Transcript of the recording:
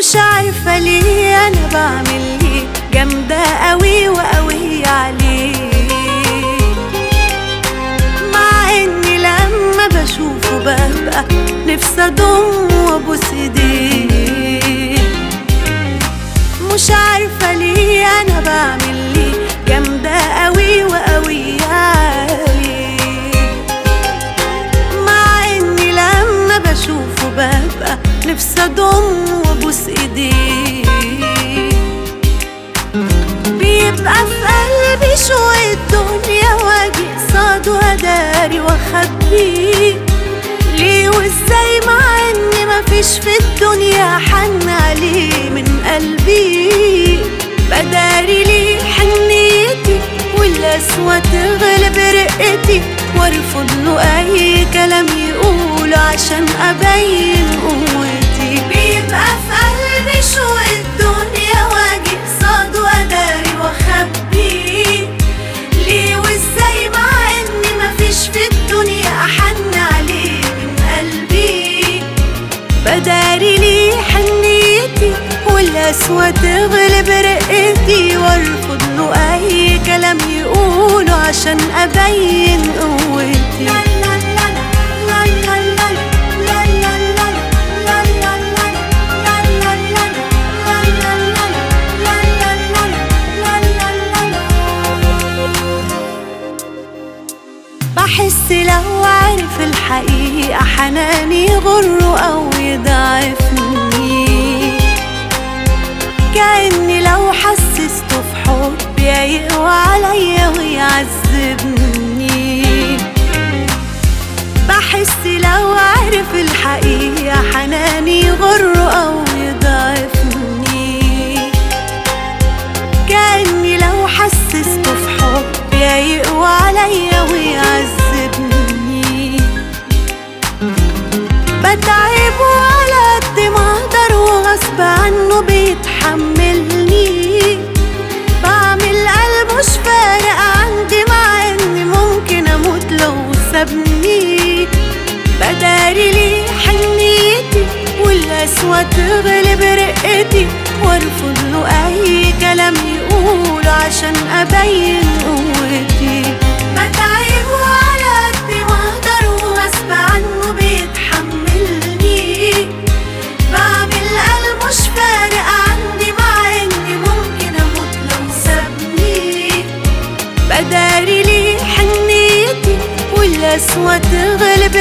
ليه أنا بعمل ليه جامدة قوي وقوي عليه مع إني لما بشوفه ببقى نفسي أضم وأبوس إيديه. مش عارفة ليه أنا بعمل قلبي شوية دنيا واجي قصاده اداري واخبيه ليه وازاي مع ان مفيش في الدنيا حن عليه من قلبي. بداري ليه حنيتي والقسوة تغلب رقتي وأرفض له أي كلام يقوله عشان أبين قوتي. بيبقى ليه حنيتي والقسوة تغلب رقتي وارفض له أي كلام يقوله عشان أبين قوتي. بحس لو عارف الحقيقة حناني يغره أو يضعفني. كأني لو حسسته في حبي يقوى عليا ويعذبني. بحس لو عارف الحقيقة حناني يغره أو بيتحملني. بعمل قلب مش فارق عندي مع إني ممكن أموت لو سابني. بداري ليه حنيتي والقسوة تغلب رقتي وأرفض له أي كلام يقوله عشان أبين والقسوة تغلب